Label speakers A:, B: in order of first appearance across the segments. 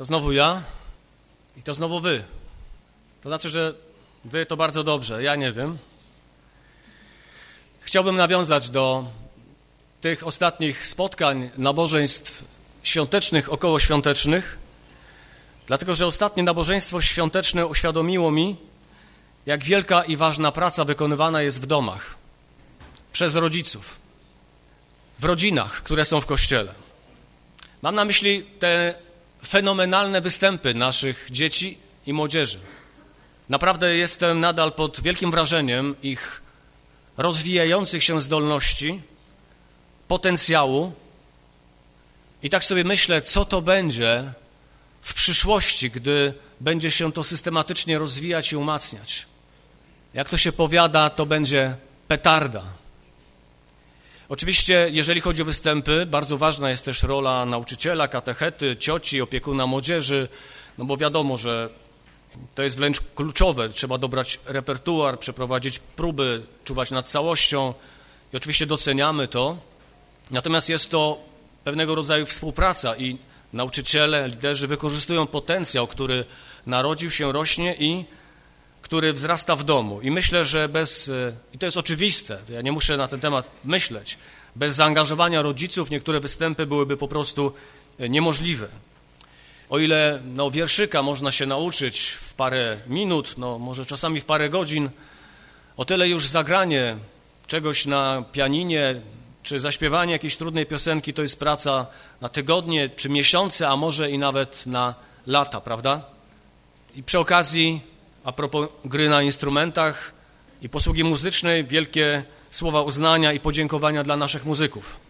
A: To znowu ja i to znowu wy. To znaczy, że wy to bardzo dobrze, ja nie wiem. Chciałbym nawiązać do tych ostatnich spotkań, nabożeństw świątecznych, okołoświątecznych, dlatego że ostatnie nabożeństwo świąteczne uświadomiło mi, jak wielka i ważna praca wykonywana jest w domach przez rodziców, w rodzinach, które są w kościele. Mam na myśli te fenomenalne występy naszych dzieci i młodzieży. Naprawdę jestem nadal pod wielkim wrażeniem ich rozwijających się zdolności, potencjału i tak sobie myślę, co to będzie w przyszłości, gdy będzie się to systematycznie rozwijać i umacniać. Jak to się powiada, to będzie petarda. Oczywiście, jeżeli chodzi o występy, bardzo ważna jest też rola nauczyciela, katechety, cioci, opiekuna młodzieży, no bo wiadomo, że to jest wręcz kluczowe. Trzeba dobrać repertuar, przeprowadzić próby, czuwać nad całością i oczywiście doceniamy to. Natomiast jest to pewnego rodzaju współpraca i nauczyciele, liderzy wykorzystują potencjał, który narodził się, rośnie i który wzrasta w domu. I myślę, że bez, e, i to jest oczywiste, ja nie muszę na ten temat myśleć, bez zaangażowania rodziców niektóre występy byłyby po prostu e, niemożliwe. O ile no, wierszyka można się nauczyć w parę minut, no, może czasami w parę godzin, o tyle już zagranie czegoś na pianinie, czy zaśpiewanie jakiejś trudnej piosenki to jest praca na tygodnie, czy miesiące, a może i nawet na lata, prawda? I przy okazji, a propos gry na instrumentach i posługi muzycznej, wielkie słowa uznania i podziękowania dla naszych muzyków,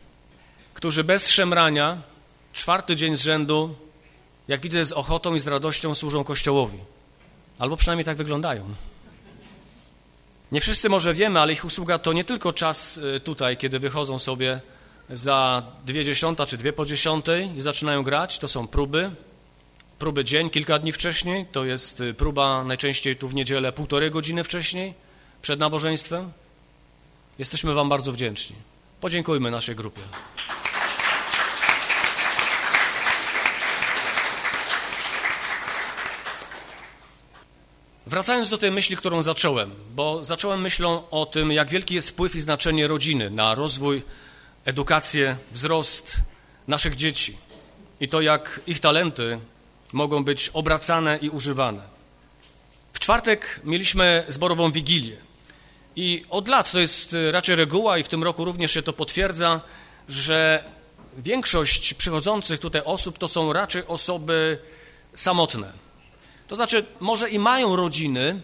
A: którzy bez szemrania czwarty dzień z rzędu jak widzę, z ochotą i z radością służą Kościołowi. Albo przynajmniej tak wyglądają. Nie wszyscy może wiemy, ale ich usługa to nie tylko czas y, tutaj, kiedy wychodzą sobie za dwie dziesiąta czy dwie po dziesiątej i zaczynają grać, to są próby, próby dzień, kilka dni wcześniej, to jest y, próba najczęściej tu w niedzielę półtorej godziny wcześniej, przed nabożeństwem. Jesteśmy Wam bardzo wdzięczni. Podziękujmy naszej grupie. Wracając do tej myśli, którą zacząłem, bo zacząłem myślą o tym, jak wielki jest wpływ i znaczenie rodziny na rozwój, edukację, wzrost naszych dzieci i to, jak ich talenty mogą być obracane i używane. W czwartek mieliśmy zborową wigilię i od lat to jest raczej reguła i w tym roku również się to potwierdza, że większość przychodzących tutaj osób to są raczej osoby samotne to znaczy, może i mają rodziny,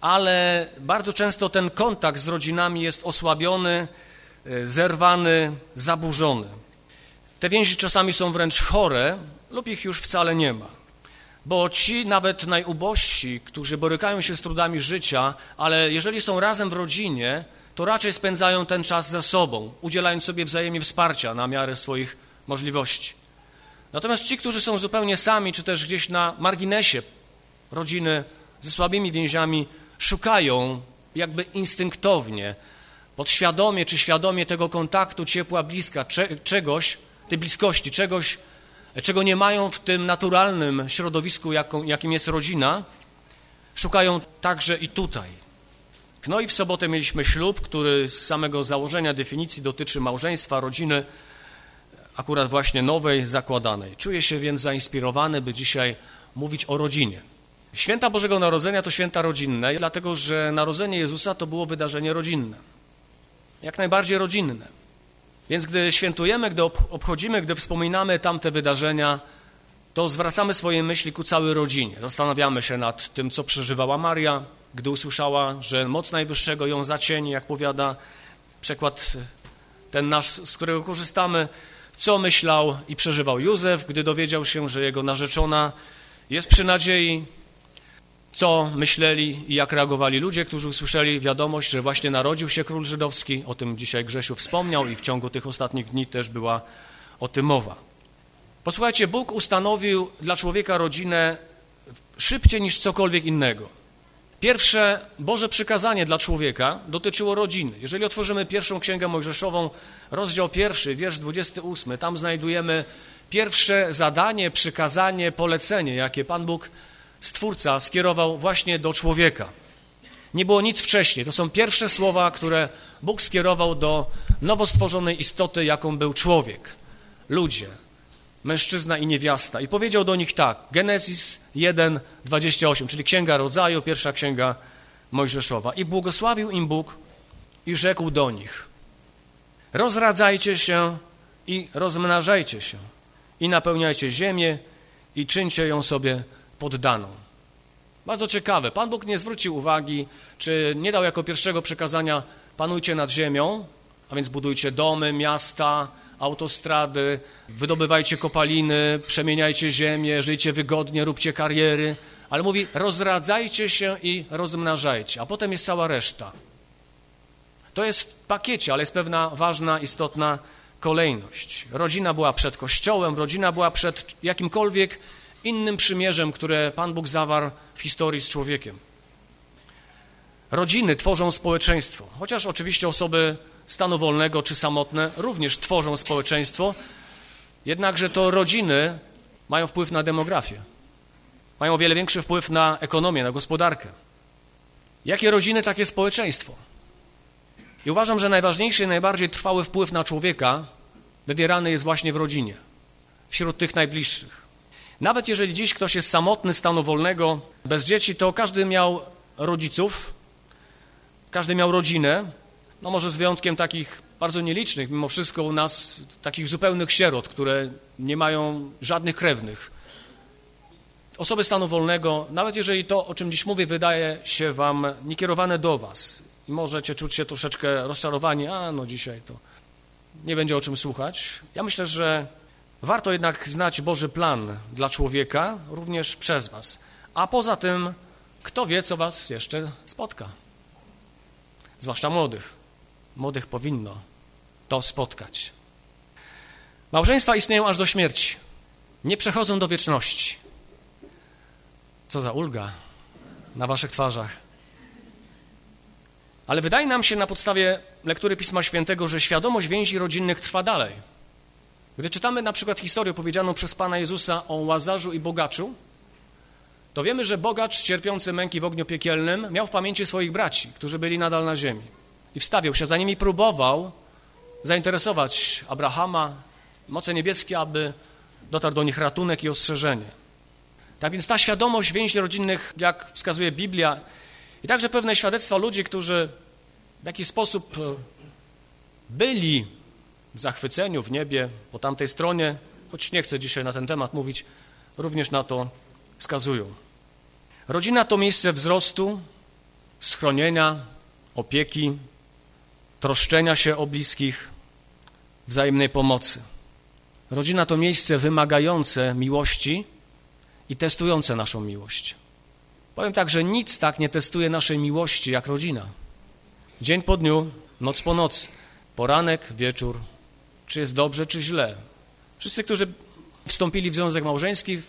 A: ale bardzo często ten kontakt z rodzinami jest osłabiony, e, zerwany, zaburzony. Te więzi czasami są wręcz chore lub ich już wcale nie ma. Bo ci nawet najubożsi, którzy borykają się z trudami życia, ale jeżeli są razem w rodzinie, to raczej spędzają ten czas ze sobą, udzielając sobie wzajemnie wsparcia na miarę swoich możliwości. Natomiast ci, którzy są zupełnie sami, czy też gdzieś na marginesie rodziny ze słabymi więziami, szukają jakby instynktownie, podświadomie czy świadomie tego kontaktu, ciepła, bliska, czegoś, tej bliskości, czegoś, czego nie mają w tym naturalnym środowisku, jakim jest rodzina, szukają także i tutaj. No i w sobotę mieliśmy ślub, który z samego założenia definicji dotyczy małżeństwa, rodziny, akurat właśnie nowej, zakładanej. Czuję się więc zainspirowany, by dzisiaj mówić o rodzinie. Święta Bożego Narodzenia to święta rodzinne, dlatego że narodzenie Jezusa to było wydarzenie rodzinne. Jak najbardziej rodzinne. Więc gdy świętujemy, gdy obchodzimy, gdy wspominamy tamte wydarzenia, to zwracamy swoje myśli ku całej rodzinie. Zastanawiamy się nad tym, co przeżywała Maria, gdy usłyszała, że moc Najwyższego ją zacieni, jak powiada przekład ten nasz, z którego korzystamy, co myślał i przeżywał Józef, gdy dowiedział się, że jego narzeczona jest przy nadziei, co myśleli i jak reagowali ludzie, którzy usłyszeli wiadomość, że właśnie narodził się król żydowski. O tym dzisiaj Grzesiu wspomniał i w ciągu tych ostatnich dni też była o tym mowa. Posłuchajcie, Bóg ustanowił dla człowieka rodzinę szybciej niż cokolwiek innego. Pierwsze Boże przykazanie dla człowieka dotyczyło rodziny. Jeżeli otworzymy pierwszą księgę Mojżeszową, rozdział pierwszy, wiersz 28, tam znajdujemy pierwsze zadanie, przykazanie, polecenie, jakie Pan Bóg, Stwórca, skierował właśnie do człowieka. Nie było nic wcześniej. To są pierwsze słowa, które Bóg skierował do nowo stworzonej istoty, jaką był człowiek. Ludzie, mężczyzna i niewiasta. I powiedział do nich tak, Genezis 1, 28, czyli Księga Rodzaju, pierwsza Księga Mojżeszowa. I błogosławił im Bóg i rzekł do nich, rozradzajcie się i rozmnażajcie się i napełniajcie ziemię i czyńcie ją sobie poddaną. Bardzo ciekawe. Pan Bóg nie zwrócił uwagi, czy nie dał jako pierwszego przekazania panujcie nad ziemią, a więc budujcie domy, miasta, autostrady, wydobywajcie kopaliny, przemieniajcie ziemię, żyjcie wygodnie, róbcie kariery, ale mówi rozradzajcie się i rozmnażajcie, a potem jest cała reszta. To jest w pakiecie, ale jest pewna ważna, istotna kolejność. Rodzina była przed Kościołem, rodzina była przed jakimkolwiek innym przymierzem, które Pan Bóg zawarł w historii z człowiekiem. Rodziny tworzą społeczeństwo, chociaż oczywiście osoby stanu wolnego czy samotne również tworzą społeczeństwo, jednakże to rodziny mają wpływ na demografię, mają o wiele większy wpływ na ekonomię, na gospodarkę. Jakie rodziny, takie społeczeństwo. I uważam, że najważniejszy i najbardziej trwały wpływ na człowieka wywierany jest właśnie w rodzinie, wśród tych najbliższych. Nawet jeżeli dziś ktoś jest samotny, stanu wolnego, bez dzieci, to każdy miał rodziców, każdy miał rodzinę, no może z wyjątkiem takich bardzo nielicznych, mimo wszystko u nas takich zupełnych sierot, które nie mają żadnych krewnych. Osoby stanu wolnego, nawet jeżeli to, o czym dziś mówię, wydaje się wam niekierowane do was i możecie czuć się troszeczkę rozczarowani, a no dzisiaj to nie będzie o czym słuchać. Ja myślę, że warto jednak znać Boży plan dla człowieka, również przez was. A poza tym, kto wie, co was jeszcze spotka. Zwłaszcza młodych. Młodych powinno to spotkać. Małżeństwa istnieją aż do śmierci. Nie przechodzą do wieczności. Co za ulga na waszych twarzach. Ale wydaje nam się na podstawie lektury Pisma Świętego, że świadomość więzi rodzinnych trwa dalej. Gdy czytamy na przykład historię opowiedzianą przez Pana Jezusa o Łazarzu i Bogaczu, to wiemy, że Bogacz cierpiący męki w ogniu piekielnym miał w pamięci swoich braci, którzy byli nadal na ziemi i wstawiał się za nimi, próbował zainteresować Abrahama, moce niebieskie, aby dotarł do nich ratunek i ostrzeżenie. Tak więc ta świadomość więzi rodzinnych, jak wskazuje Biblia, i także pewne świadectwa ludzi, którzy w jakiś sposób e, byli w zachwyceniu w niebie po tamtej stronie, choć nie chcę dzisiaj na ten temat mówić, również na to wskazują. Rodzina to miejsce wzrostu, schronienia, opieki, troszczenia się o bliskich, wzajemnej pomocy. Rodzina to miejsce wymagające miłości i testujące naszą miłość. Powiem tak, że nic tak nie testuje naszej miłości jak rodzina. Dzień po dniu, noc po nocy, poranek, wieczór, czy jest dobrze, czy źle. Wszyscy, którzy wstąpili w związek małżeński,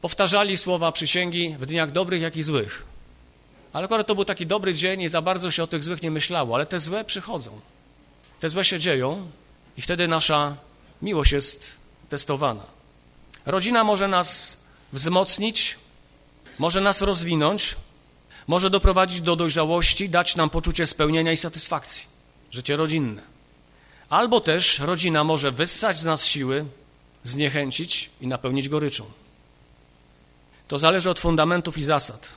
A: powtarzali słowa przysięgi w dniach dobrych, jak i złych. Ale akurat to był taki dobry dzień i za bardzo się o tych złych nie myślało, ale te złe przychodzą. Te złe się dzieją i wtedy nasza miłość jest testowana. Rodzina może nas wzmocnić, może nas rozwinąć, może doprowadzić do dojrzałości, dać nam poczucie spełnienia i satysfakcji. Życie rodzinne. Albo też rodzina może wyssać z nas siły, zniechęcić i napełnić goryczą. To zależy od fundamentów i zasad.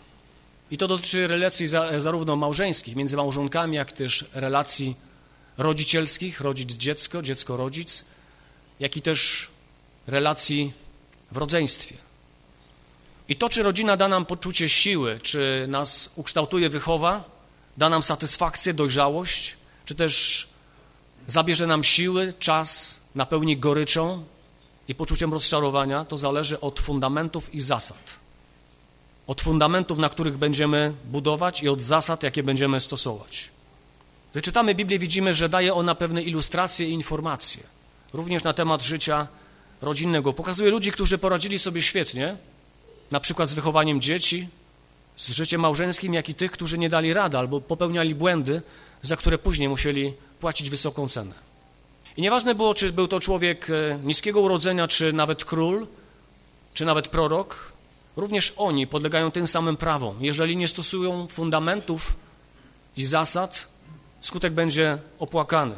A: I to dotyczy relacji zarówno małżeńskich, między małżonkami, jak też relacji rodzicielskich, rodzic-dziecko, dziecko-rodzic, jak i też relacji w rodzeństwie. I to, czy rodzina da nam poczucie siły, czy nas ukształtuje, wychowa, da nam satysfakcję, dojrzałość, czy też zabierze nam siły, czas, napełni goryczą i poczuciem rozczarowania, to zależy od fundamentów i zasad. Od fundamentów, na których będziemy budować i od zasad, jakie będziemy stosować. Gdy czytamy Biblię, widzimy, że daje ona pewne ilustracje i informacje, również na temat życia rodzinnego. Pokazuje ludzi, którzy poradzili sobie świetnie, na przykład z wychowaniem dzieci, z życiem małżeńskim, jak i tych, którzy nie dali rady albo popełniali błędy, za które później musieli płacić wysoką cenę. I nieważne było, czy był to człowiek e, niskiego urodzenia, czy nawet król, czy nawet prorok, również oni podlegają tym samym prawom. Jeżeli nie stosują fundamentów i zasad, skutek będzie opłakany.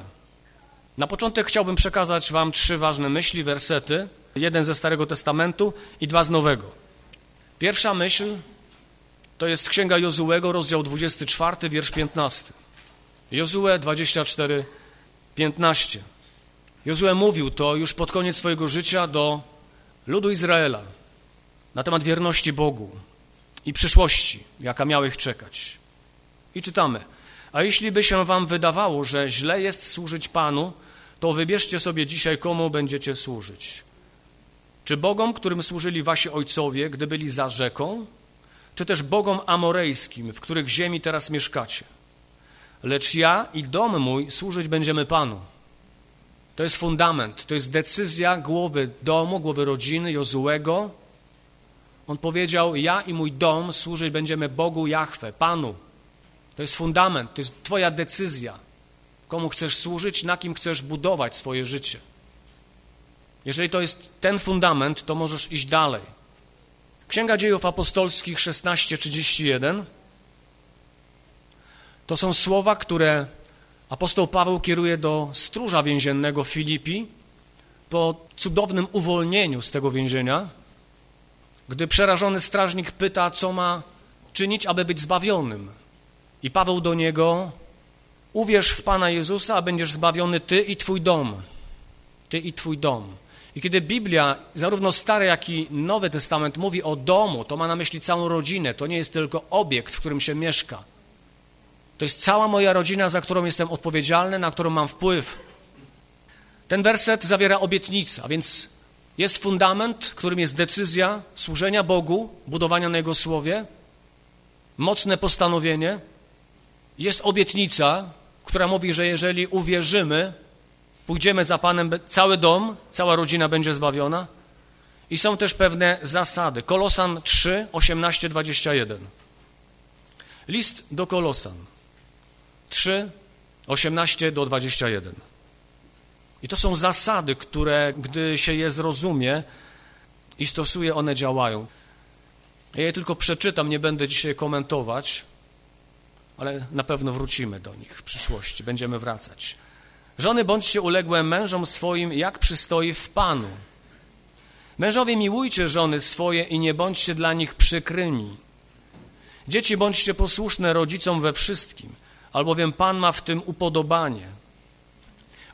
A: Na początek chciałbym przekazać Wam trzy ważne myśli, wersety, jeden ze Starego Testamentu i dwa z Nowego. Pierwsza myśl to jest Księga Jozułego, rozdział 24, wiersz 15. Jozue 24, 15. Jozue mówił to już pod koniec swojego życia do ludu Izraela na temat wierności Bogu i przyszłości, jaka miała ich czekać. I czytamy, a jeśli by się wam wydawało, że źle jest służyć Panu, to wybierzcie sobie dzisiaj, komu będziecie służyć. Czy Bogom, którym służyli wasi ojcowie, gdy byli za rzeką, czy też Bogom amorejskim, w których ziemi teraz mieszkacie? Lecz ja i dom mój służyć będziemy Panu. To jest fundament, to jest decyzja głowy domu, głowy rodziny Jozułego. On powiedział, ja i mój dom służyć będziemy Bogu Jahwe, Panu. To jest fundament, to jest twoja decyzja, komu chcesz służyć, na kim chcesz budować swoje życie. Jeżeli to jest ten fundament, to możesz iść dalej. Księga Dziejów Apostolskich 16:31 to są słowa, które apostoł Paweł kieruje do stróża więziennego w Filipi po cudownym uwolnieniu z tego więzienia, gdy przerażony strażnik pyta, co ma czynić, aby być zbawionym. I Paweł do niego, uwierz w Pana Jezusa, a będziesz zbawiony ty i twój dom. Ty i twój dom. I kiedy Biblia, zarówno Stary, jak i Nowy Testament mówi o domu, to ma na myśli całą rodzinę. To nie jest tylko obiekt, w którym się mieszka. To jest cała moja rodzina, za którą jestem odpowiedzialny, na którą mam wpływ. Ten werset zawiera obietnicę, a więc jest fundament, którym jest decyzja służenia Bogu, budowania na Jego Słowie, mocne postanowienie, jest obietnica, która mówi, że jeżeli uwierzymy, pójdziemy za Panem, cały dom, cała rodzina będzie zbawiona. I są też pewne zasady. Kolosan 3, 18, 21. List do Kolosan 3, 18 do 21. I to są zasady, które, gdy się je zrozumie i stosuje, one działają. Ja je tylko przeczytam, nie będę dzisiaj komentować, ale na pewno wrócimy do nich w przyszłości, będziemy wracać. Żony bądźcie uległe mężom swoim, jak przystoi w Panu. Mężowie miłujcie żony swoje i nie bądźcie dla nich przykrymi. Dzieci bądźcie posłuszne rodzicom we wszystkim, albowiem Pan ma w tym upodobanie.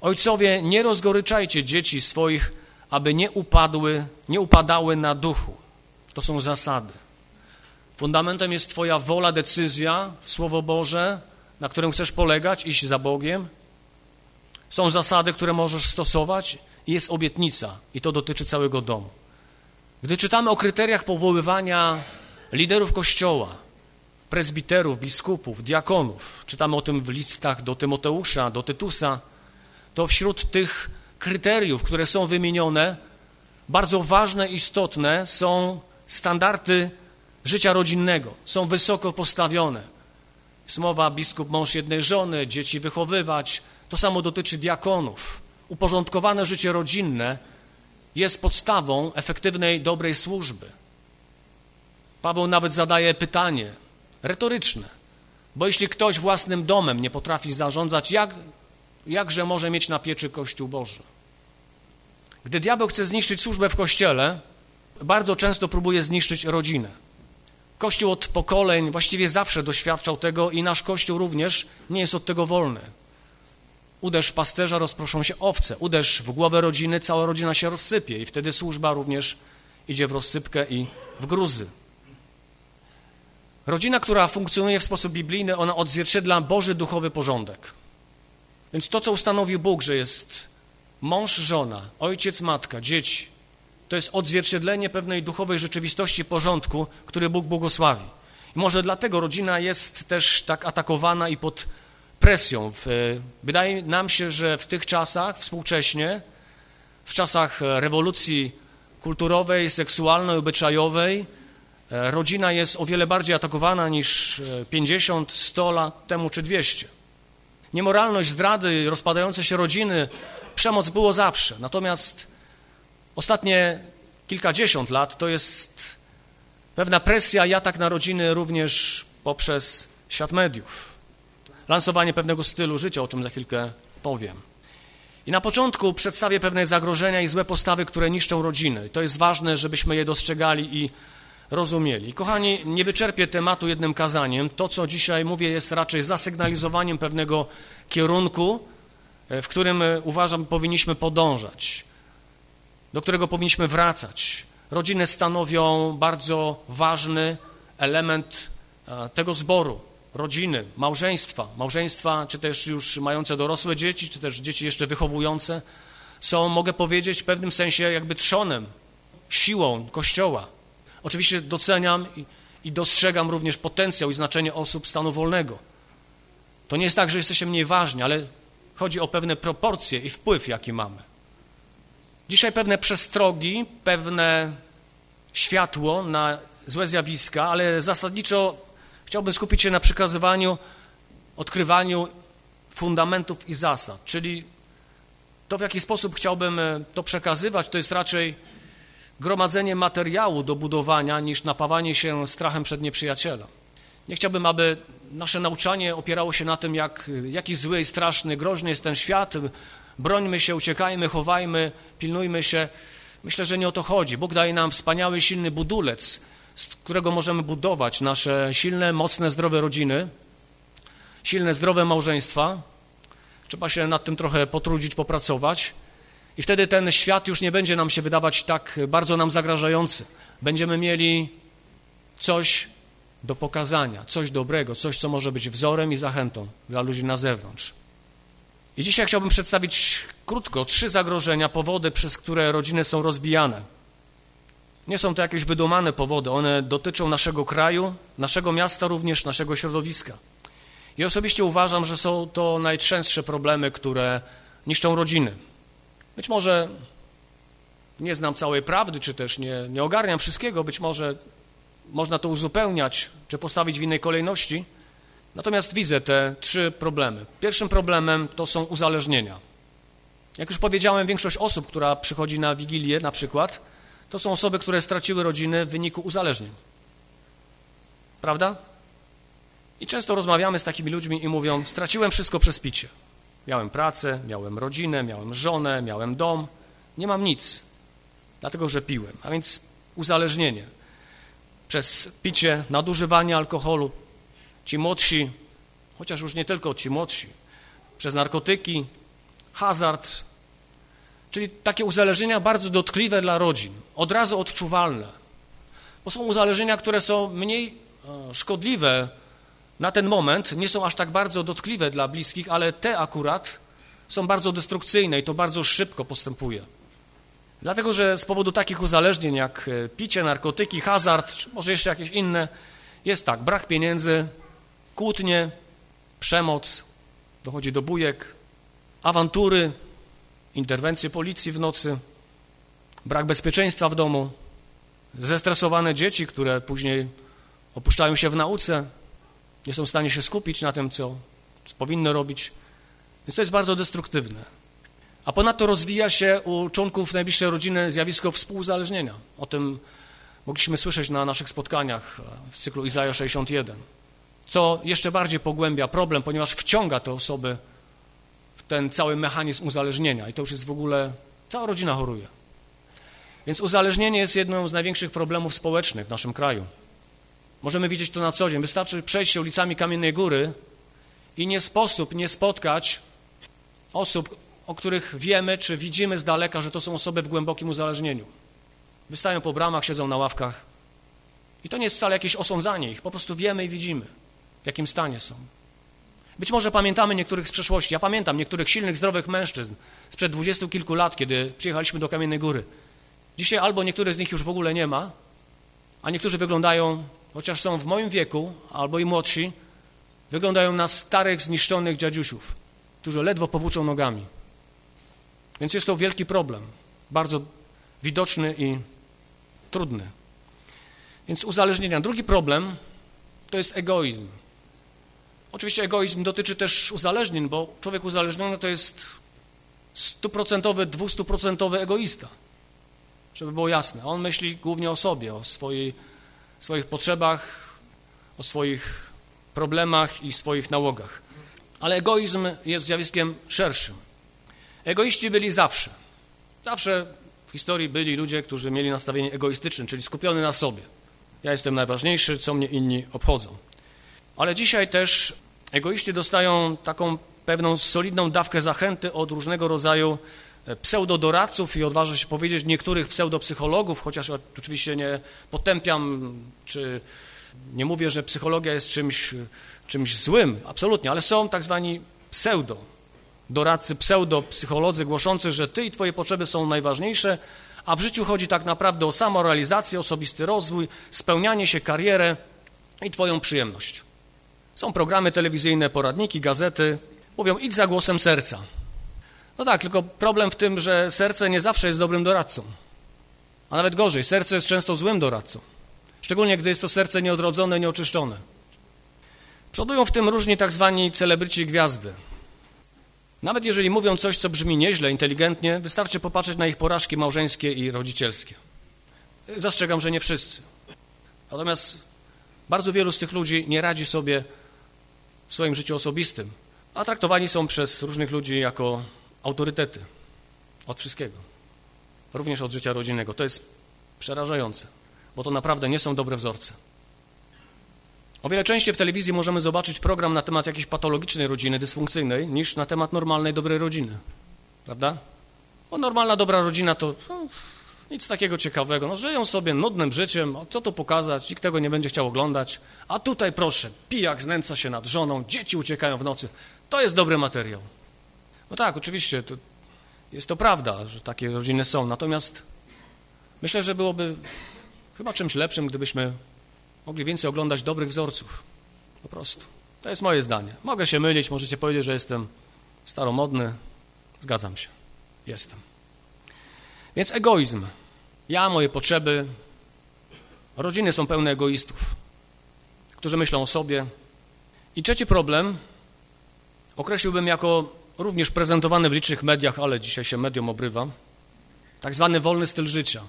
A: Ojcowie, nie rozgoryczajcie dzieci swoich, aby nie upadły, nie upadały na duchu. To są zasady. Fundamentem jest Twoja wola, decyzja, Słowo Boże, na którym chcesz polegać, iść za Bogiem. Są zasady, które możesz stosować i jest obietnica i to dotyczy całego domu. Gdy czytamy o kryteriach powoływania liderów Kościoła, prezbiterów, biskupów, diakonów, czytamy o tym w listach do Tymoteusza, do Tytusa, to wśród tych kryteriów, które są wymienione, bardzo ważne, istotne są standardy życia rodzinnego, są wysoko postawione. Smowa biskup mąż jednej żony, dzieci wychowywać, to samo dotyczy diakonów. Uporządkowane życie rodzinne jest podstawą efektywnej, dobrej służby. Paweł nawet zadaje pytanie retoryczne, bo jeśli ktoś własnym domem nie potrafi zarządzać, jak, jakże może mieć na pieczy Kościół Boży? Gdy diabeł chce zniszczyć służbę w Kościele, bardzo często próbuje zniszczyć rodzinę. Kościół od pokoleń właściwie zawsze doświadczał tego i nasz Kościół również nie jest od tego wolny. Uderz pasterza, rozproszą się owce. Uderz w głowę rodziny, cała rodzina się rozsypie i wtedy służba również idzie w rozsypkę i w gruzy. Rodzina, która funkcjonuje w sposób biblijny, ona odzwierciedla Boży duchowy porządek. Więc to, co ustanowił Bóg, że jest mąż, żona, ojciec, matka, dzieci, to jest odzwierciedlenie pewnej duchowej rzeczywistości porządku, który Bóg błogosławi. I może dlatego rodzina jest też tak atakowana i pod presją. Wydaje nam się, że w tych czasach, współcześnie, w czasach rewolucji kulturowej, seksualnej, obyczajowej, e, rodzina jest o wiele bardziej atakowana niż 50, 100 lat temu czy 200. Niemoralność, zdrady, rozpadające się rodziny przemoc było zawsze, natomiast ostatnie kilkadziesiąt lat to jest pewna presja i atak na rodziny również poprzez świat mediów. Lansowanie pewnego stylu życia, o czym za chwilkę powiem. I na początku przedstawię pewne zagrożenia i złe postawy, które niszczą rodziny. To jest ważne, żebyśmy je dostrzegali i rozumieli. Kochani, nie wyczerpię tematu jednym kazaniem. To, co dzisiaj mówię, jest raczej zasygnalizowaniem pewnego kierunku, e, w którym e, uważam powinniśmy podążać, do którego powinniśmy wracać. Rodziny stanowią bardzo ważny element tego zboru, rodziny, małżeństwa, małżeństwa, czy też już mające dorosłe dzieci, czy też dzieci jeszcze wychowujące, są, mogę powiedzieć, w pewnym sensie jakby trzonem, siłą Kościoła. Oczywiście doceniam i, i dostrzegam również potencjał i znaczenie osób stanu wolnego. To nie jest tak, że jesteśmy mniej ważni, ale chodzi o pewne proporcje i wpływ, jaki mamy. Dzisiaj pewne przestrogi, pewne światło na złe zjawiska, ale zasadniczo chciałbym skupić się na przekazywaniu, odkrywaniu fundamentów i zasad, czyli to, w jaki sposób chciałbym e, to przekazywać, to jest raczej gromadzenie materiału do budowania niż napawanie się strachem przed nieprzyjacielem. Nie chciałbym, aby nasze nauczanie opierało się na tym, jak, jaki zły i straszny, groźny jest ten świat. Brońmy się, uciekajmy, chowajmy, pilnujmy się. Myślę, że nie o to chodzi. Bóg daje nam wspaniały, silny budulec, z którego możemy budować nasze silne, mocne, zdrowe rodziny, silne, zdrowe małżeństwa. Trzeba się nad tym trochę potrudzić, popracować. I wtedy ten świat już nie będzie nam się wydawać tak bardzo nam zagrażający. Będziemy mieli coś do pokazania, coś dobrego, coś, co może być wzorem i zachętą dla ludzi na zewnątrz. I dzisiaj chciałbym przedstawić krótko trzy zagrożenia, powody, przez które rodziny są rozbijane. Nie są to jakieś wydumane powody, one dotyczą naszego kraju, naszego miasta, również naszego środowiska. I osobiście uważam, że są to najczęstsze problemy, które niszczą rodziny. Być może nie znam całej prawdy, czy też nie, nie ogarniam wszystkiego, być może można to uzupełniać, czy postawić w innej kolejności. Natomiast widzę te trzy problemy. Pierwszym problemem to są uzależnienia. Jak już powiedziałem, większość osób, która przychodzi na Wigilię na przykład, to są osoby, które straciły rodziny w wyniku uzależnień. Prawda? I często rozmawiamy z takimi ludźmi i mówią, straciłem wszystko przez picie. Miałem pracę, miałem rodzinę, miałem żonę, miałem dom. Nie mam nic, dlatego że piłem. A więc uzależnienie. Przez picie, nadużywanie alkoholu. Ci młodsi, chociaż już nie tylko ci młodsi, przez narkotyki, hazard, czyli takie uzależnienia bardzo dotkliwe dla rodzin, od razu odczuwalne. Bo są uzależnienia, które są mniej e, szkodliwe na ten moment nie są aż tak bardzo dotkliwe dla bliskich, ale te akurat są bardzo destrukcyjne i to bardzo szybko postępuje. Dlatego, że z powodu takich uzależnień jak e, picie, narkotyki, hazard, czy może jeszcze jakieś inne, jest tak, brak pieniędzy, kłótnie, przemoc, dochodzi do bujek, awantury, interwencje policji w nocy, brak bezpieczeństwa w domu, zestresowane dzieci, które później opuszczają się w nauce, nie są w stanie się skupić na tym, co, powinno robić. Więc to jest bardzo destruktywne. A ponadto rozwija się u członków najbliższej rodziny zjawisko współuzależnienia. O tym mogliśmy słyszeć na naszych spotkaniach w cyklu Izaja 61. Co jeszcze bardziej pogłębia problem, ponieważ wciąga te osoby w ten cały mechanizm uzależnienia. I to już jest w ogóle, cała rodzina choruje. Więc uzależnienie jest jednym z największych problemów społecznych w naszym kraju. Możemy widzieć to na co dzień. Wystarczy przejść się ulicami Kamiennej Góry i nie sposób nie spotkać osób, o których wiemy, czy widzimy z daleka, że to są osoby w głębokim uzależnieniu. Wystają po bramach, siedzą na ławkach. I to nie jest wcale jakieś osądzanie ich, po prostu wiemy i widzimy, w jakim stanie są. Być może pamiętamy niektórych z przeszłości. Ja pamiętam niektórych silnych, zdrowych mężczyzn sprzed dwudziestu kilku lat, kiedy przyjechaliśmy do Kamiennej Góry. Dzisiaj albo niektórych z nich już w ogóle nie ma, a niektórzy wyglądają chociaż są w moim wieku albo i młodsi, wyglądają na starych, zniszczonych dziadziusiów, którzy ledwo powłóczą nogami. Więc jest to wielki problem, bardzo widoczny i trudny. Więc uzależnienia. Drugi problem to jest egoizm. Oczywiście egoizm dotyczy też uzależnień, bo człowiek uzależniony to jest stuprocentowy, dwustuprocentowy egoista. Żeby było jasne. On myśli głównie o sobie, o swojej, swoich potrzebach, o swoich problemach i swoich nałogach. Ale egoizm jest zjawiskiem szerszym. Egoiści byli zawsze. Zawsze w historii byli ludzie, którzy mieli nastawienie egoistyczne, czyli skupione na sobie. Ja jestem najważniejszy, co mnie inni obchodzą. Ale dzisiaj też egoiści dostają taką pewną solidną dawkę zachęty od różnego rodzaju pseudodoradców i odważę się powiedzieć niektórych pseudopsychologów, chociaż oczywiście nie potępiam, czy nie mówię, że psychologia jest czymś, czymś złym, absolutnie, ale są tak zwani pseudo doradcy, pseudo-psycholodzy głoszący, że ty i twoje potrzeby są najważniejsze, a w życiu chodzi tak naprawdę o samorealizację, osobisty rozwój, spełnianie się, karierę i twoją przyjemność. Są programy telewizyjne, poradniki, gazety. Mówią, idź za głosem serca. No tak, tylko problem w tym, że serce nie zawsze jest dobrym doradcą. A nawet gorzej, serce jest często złym doradcą. Szczególnie, gdy jest to serce nieodrodzone, nieoczyszczone. Przodują w tym różni tak zwani celebryci gwiazdy. Nawet jeżeli mówią coś, co brzmi nieźle, inteligentnie, wystarczy popatrzeć na ich porażki małżeńskie i rodzicielskie. Zastrzegam, że nie wszyscy. Natomiast bardzo wielu z tych ludzi nie radzi sobie w swoim życiu osobistym, a traktowani są przez różnych ludzi jako autorytety od wszystkiego, również od życia rodzinnego. To jest przerażające, bo to naprawdę nie są dobre wzorce. O wiele częściej w telewizji możemy zobaczyć program na temat jakiejś patologicznej rodziny, dysfunkcyjnej, niż na temat normalnej, dobrej rodziny. Prawda? Bo normalna, dobra rodzina to no, nic takiego ciekawego. No, żyją sobie nudnym życiem, co to pokazać, nikt tego nie będzie chciał oglądać. A tutaj proszę, pijak znęca się nad żoną, dzieci uciekają w nocy. To jest dobry materiał. No tak, oczywiście, to jest to prawda, że takie rodziny są. Natomiast myślę, że byłoby chyba czymś lepszym, gdybyśmy mogli więcej oglądać dobrych wzorców. Po prostu. To jest moje zdanie. Mogę się mylić, możecie powiedzieć, że jestem staromodny. Zgadzam się. Jestem. Więc egoizm. Ja, moje potrzeby. Rodziny są pełne egoistów, którzy myślą o sobie. I trzeci problem określiłbym jako również prezentowany w licznych mediach, ale dzisiaj się mediom obrywa, tak zwany wolny styl życia.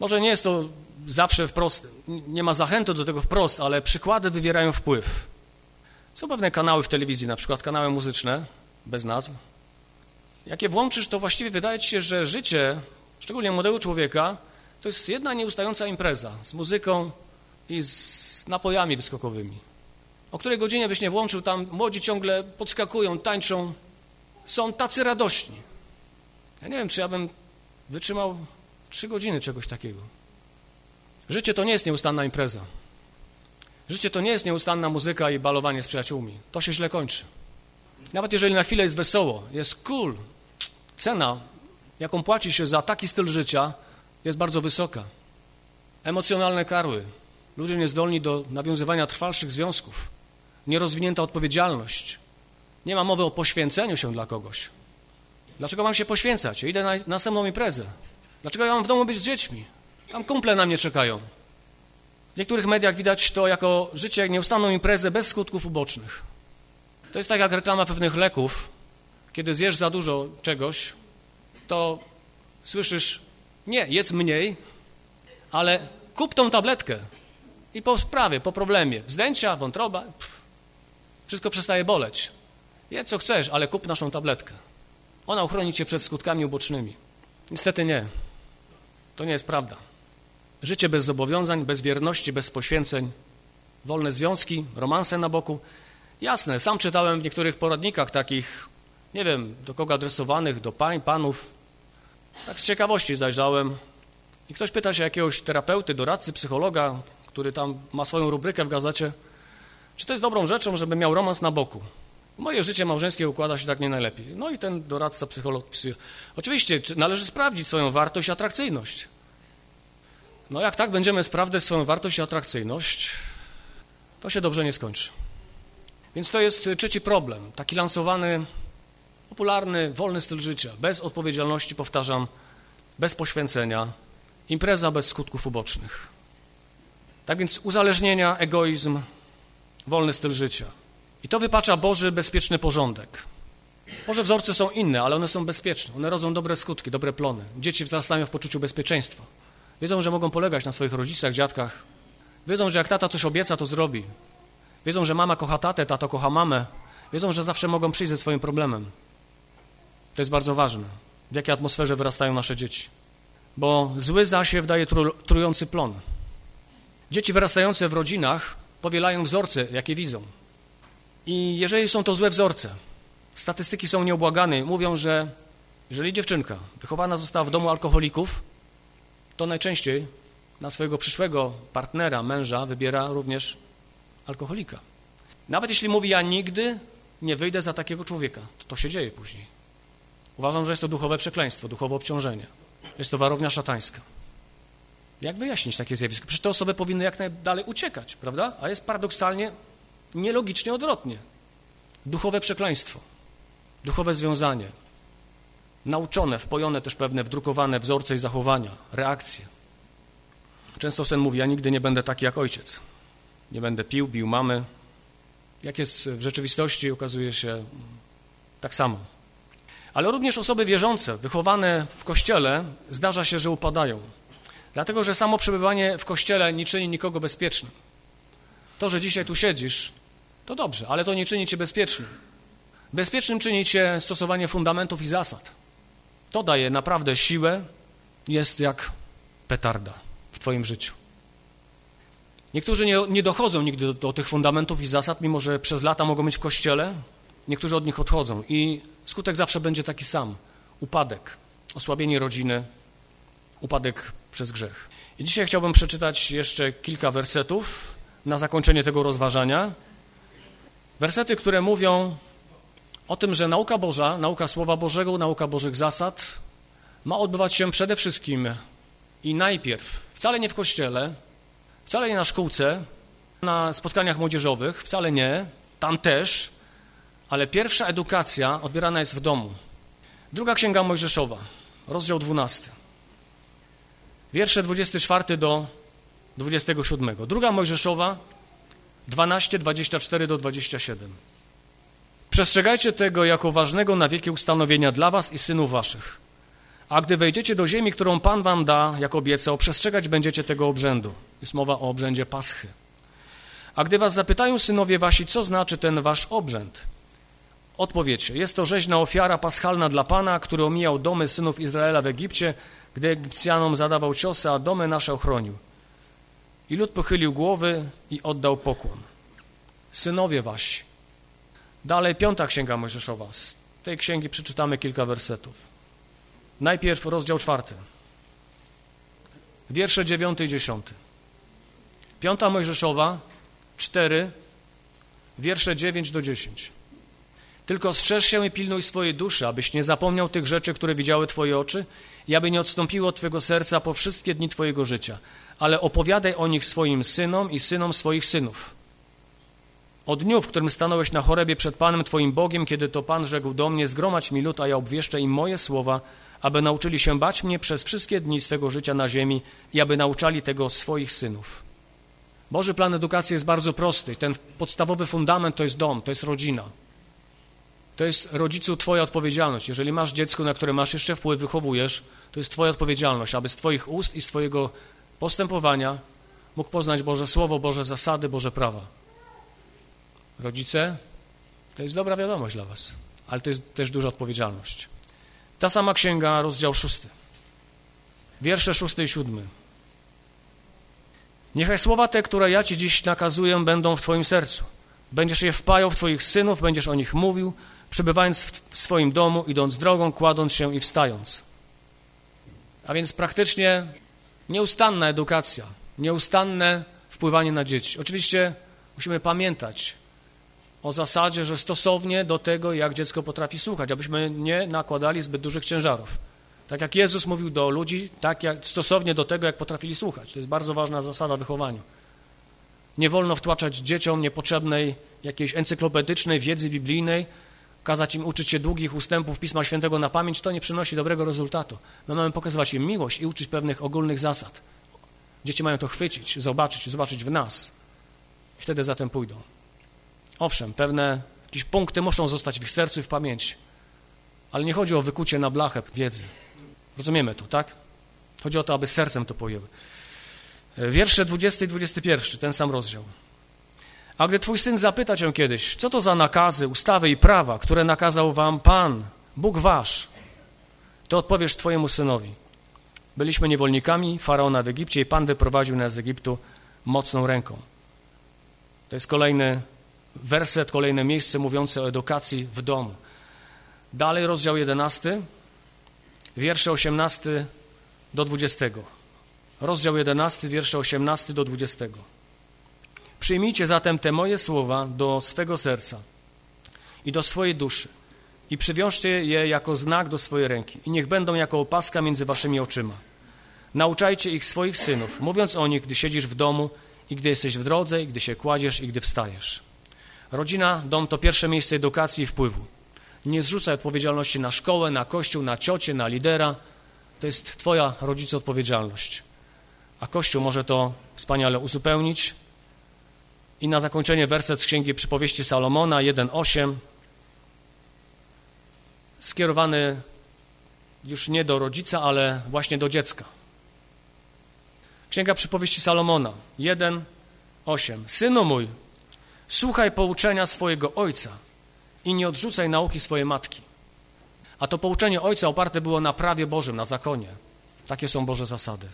A: Może nie jest to zawsze wprost, nie ma zachęty do tego wprost, ale przykłady wywierają wpływ. Są pewne kanały w telewizji, na przykład kanały muzyczne, bez nazw. Jak je włączysz, to właściwie wydaje ci się, że życie, szczególnie młodego człowieka, to jest jedna nieustająca impreza z muzyką i z napojami wyskokowymi. O której godzinie byś nie włączył, tam młodzi ciągle podskakują, tańczą, są tacy radośni. Ja nie wiem, czy ja bym wytrzymał trzy godziny czegoś takiego. Życie to nie jest nieustanna impreza. Życie to nie jest nieustanna muzyka i balowanie z przyjaciółmi. To się źle kończy. Nawet jeżeli na chwilę jest wesoło, jest cool, cena, jaką płaci się za taki styl życia, jest bardzo wysoka. Emocjonalne karły, ludzie niezdolni do nawiązywania trwalszych związków, nierozwinięta odpowiedzialność. Nie ma mowy o poświęceniu się dla kogoś. Dlaczego mam się poświęcać? idę na następną imprezę. Dlaczego ja mam w domu być z dziećmi? Tam kumple na mnie czekają. W niektórych mediach widać to jako życie, jak nieustanną imprezę bez skutków ubocznych. To jest tak jak reklama pewnych leków. Kiedy zjesz za dużo czegoś, to słyszysz, nie, jedz mniej, ale kup tą tabletkę i po sprawie, po problemie, wzdęcia, wątroba, pff, wszystko przestaje boleć. Jedz co chcesz, ale kup naszą tabletkę. Ona uchroni cię przed skutkami ubocznymi. Niestety nie. To nie jest prawda. Życie bez zobowiązań, bez wierności, bez poświęceń, wolne związki, romanse na boku. Jasne, sam czytałem w niektórych poradnikach takich, nie wiem, do kogo adresowanych, do pań, panów. Tak z ciekawości zajrzałem i ktoś pyta się jakiegoś terapeuty, doradcy, psychologa, który tam ma swoją rubrykę w gazecie, czy to jest dobrą rzeczą, żeby miał romans na boku. Moje życie małżeńskie układa się tak nie najlepiej. No i ten doradca, psycholog pisuje. Oczywiście należy sprawdzić swoją wartość i atrakcyjność. No jak tak będziemy sprawdzać swoją wartość i atrakcyjność, to się dobrze nie skończy. Więc to jest trzeci problem, taki lansowany, popularny, wolny styl życia, bez odpowiedzialności, powtarzam, bez poświęcenia, impreza bez skutków ubocznych. Tak więc uzależnienia, egoizm, wolny styl życia. I to wypacza Boży bezpieczny porządek. Może wzorce są inne, ale one są bezpieczne. One rodzą dobre skutki, dobre plony. Dzieci wzrastają w poczuciu bezpieczeństwa. Wiedzą, że mogą polegać na swoich rodzicach, dziadkach. Wiedzą, że jak tata coś obieca, to zrobi. Wiedzą, że mama kocha tatę, tato kocha mamę. Wiedzą, że zawsze mogą przyjść ze swoim problemem. To jest bardzo ważne, w jakiej atmosferze wyrastają nasze dzieci. Bo zły zasiew daje tru, trujący plon. Dzieci wyrastające w rodzinach powielają wzorce, jakie widzą. I jeżeli są to złe wzorce, statystyki są nieobłagane, mówią, że jeżeli dziewczynka wychowana została w domu alkoholików, to najczęściej na swojego przyszłego partnera, męża wybiera również alkoholika. Nawet jeśli mówi, ja nigdy nie wyjdę za takiego człowieka, to to się dzieje później. Uważam, że jest to duchowe przekleństwo, duchowe obciążenie. Jest to warownia szatańska. Jak wyjaśnić takie zjawisko? Przecież te osoby powinny jak najdalej uciekać, prawda? A jest paradoksalnie, nielogicznie odwrotnie. Duchowe przekleństwo, duchowe związanie, nauczone, wpojone też pewne wdrukowane wzorce i zachowania, reakcje. Często sen mówi, ja nigdy nie będę taki jak ojciec. Nie będę pił, bił mamy. Jak jest w rzeczywistości, okazuje się tak samo. Ale również osoby wierzące, wychowane w kościele, zdarza się, że upadają. Dlatego, że samo przebywanie w kościele nie czyni nikogo bezpiecznym. To, że dzisiaj tu siedzisz, to dobrze, ale to nie czyni cię bezpiecznym. Bezpiecznym czyni cię stosowanie fundamentów i zasad. To daje naprawdę siłę, jest jak petarda w twoim życiu. Niektórzy nie, nie dochodzą nigdy do, do tych fundamentów i zasad, mimo że przez lata mogą być w kościele, niektórzy od nich odchodzą i skutek zawsze będzie taki sam. Upadek, osłabienie rodziny, upadek przez grzech. I dzisiaj chciałbym przeczytać jeszcze kilka wersetów na zakończenie tego rozważania. Wersety, które mówią o tym, że nauka Boża, nauka Słowa Bożego, nauka Bożych zasad ma odbywać się przede wszystkim i najpierw, wcale nie w kościele, wcale nie na szkółce, na spotkaniach młodzieżowych, wcale nie, tam też, ale pierwsza edukacja odbierana jest w domu. Druga Księga Mojżeszowa, rozdział 12, wiersze 24 do 27. Druga Mojżeszowa 12, 24 do 27. Przestrzegajcie tego jako ważnego na wieki ustanowienia dla was i synów waszych. A gdy wejdziecie do ziemi, którą Pan wam da, jak obiecał, przestrzegać będziecie tego obrzędu. Jest mowa o obrzędzie Paschy. A gdy was zapytają synowie wasi, co znaczy ten wasz obrzęd, odpowiecie, jest to rzeźna ofiara paschalna dla Pana, który omijał domy synów Izraela w Egipcie, gdy Egipcjanom zadawał ciosy, a domy nasze ochronił. I lud pochylił głowy i oddał pokłon. Synowie wasi. Dalej piąta księga Mojżeszowa. Z tej księgi przeczytamy kilka wersetów. Najpierw rozdział czwarty. Wiersze dziewiąty i dziesiąty. Piąta Mojżeszowa, cztery, wiersze dziewięć do dziesięć. Tylko strzeż się i pilnuj swojej duszy, abyś nie zapomniał tych rzeczy, które widziały Twoje oczy i aby nie odstąpiło od Twojego serca po wszystkie dni Twojego życia, ale opowiadaj o nich swoim synom i synom swoich synów. O dniu, w którym stanąłeś na chorebie przed Panem Twoim Bogiem, kiedy to Pan rzekł do mnie, zgromadź mi lud, a ja obwieszczę im moje słowa, aby nauczyli się bać mnie przez wszystkie dni swego życia na ziemi i aby nauczali tego swoich synów. Boży plan edukacji jest bardzo prosty. Ten podstawowy fundament to jest dom, to jest rodzina. To jest rodzicu Twoja odpowiedzialność. Jeżeli masz dziecko, na które masz jeszcze wpływ, wychowujesz, to jest Twoja odpowiedzialność, aby z Twoich ust i z Twojego postępowania mógł poznać Boże Słowo, Boże zasady, Boże prawa. Rodzice, to jest dobra wiadomość dla Was, ale to jest też duża odpowiedzialność. Ta sama księga, rozdział szósty, wiersze szósty i siódmy. Niechaj słowa te, które ja Ci dziś nakazuję, będą w Twoim sercu. Będziesz je wpajał w Twoich synów, będziesz o nich mówił, przebywając w swoim domu, idąc drogą, kładąc się i wstając. A więc praktycznie nieustanna edukacja, nieustanne wpływanie na dzieci. Oczywiście musimy pamiętać o zasadzie, że stosownie do tego, jak dziecko potrafi słuchać, abyśmy nie nakładali zbyt dużych ciężarów. Tak jak Jezus mówił do ludzi, tak jak stosownie do tego, jak potrafili słuchać. To jest bardzo ważna zasada wychowaniu. Nie wolno wtłaczać dzieciom niepotrzebnej, jakiejś encyklopedycznej wiedzy biblijnej, kazać im uczyć się długich ustępów Pisma Świętego na pamięć, to nie przynosi dobrego rezultatu. My mamy pokazywać im miłość i uczyć pewnych ogólnych zasad. Dzieci mają to chwycić, zobaczyć, zobaczyć w nas. I wtedy zatem pójdą. Owszem, pewne jakieś punkty muszą zostać w ich sercu i w pamięci, Ale nie chodzi o wykucie na blachę wiedzy. Rozumiemy to, tak? Chodzi o to, aby sercem to pojęły. Wiersze 20 i 21, ten sam rozdział. A gdy twój syn zapyta cię kiedyś, co to za nakazy, ustawy i prawa, które nakazał wam Pan, Bóg wasz, to odpowiesz twojemu synowi. Byliśmy niewolnikami faraona w Egipcie i Pan wyprowadził nas z Egiptu mocną ręką. To jest kolejny werset, kolejne miejsce mówiące o edukacji w domu. Dalej rozdział 11, wiersze 18 do 20. Rozdział 11, wiersze 18 do 20. Przyjmijcie zatem te moje słowa do swego serca i do swojej duszy i przywiążcie je jako znak do swojej ręki i niech będą jako opaska między waszymi oczyma. Nauczajcie ich swoich synów, mówiąc o nich, gdy siedzisz w domu i gdy jesteś w drodze, i gdy się kładziesz i gdy wstajesz. Rodzina, dom to pierwsze miejsce edukacji i wpływu. Nie zrzucaj odpowiedzialności na szkołę, na kościół, na ciocie, na lidera. To jest twoja rodzica odpowiedzialność. A kościół może to wspaniale uzupełnić. I na zakończenie werset z Księgi Przypowieści Salomona 1,8 skierowany już nie do rodzica, ale właśnie do dziecka. Księga Przypowieści Salomona 1,8 Synu mój, słuchaj pouczenia swojego ojca i nie odrzucaj nauki swojej matki. A to pouczenie ojca oparte było na prawie Bożym, na zakonie. Takie są Boże zasady.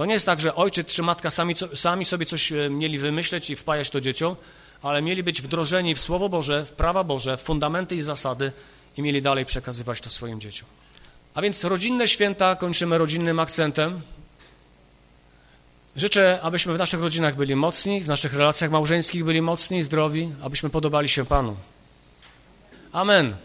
A: To nie jest tak, że ojciec czy matka sami, sami sobie coś e, mieli wymyśleć i wpajać to dzieciom, ale mieli być wdrożeni w Słowo Boże, w prawa Boże, w fundamenty i zasady i mieli dalej przekazywać to swoim dzieciom. A więc rodzinne święta kończymy rodzinnym akcentem. Życzę, abyśmy w naszych rodzinach byli mocni, w naszych relacjach małżeńskich byli mocni, zdrowi, abyśmy podobali się Panu. Amen.